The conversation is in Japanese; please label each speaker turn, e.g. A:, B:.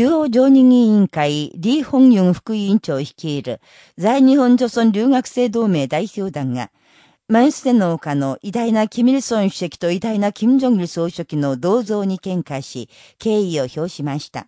A: 中央常任委員会李本・ホ副委員長率いる在日本女村留学生同盟代表団が、マンステの丘の偉大なキミルソン主席と偉大なキム・ジョンル総書記の銅像に献花し、敬意を表しました。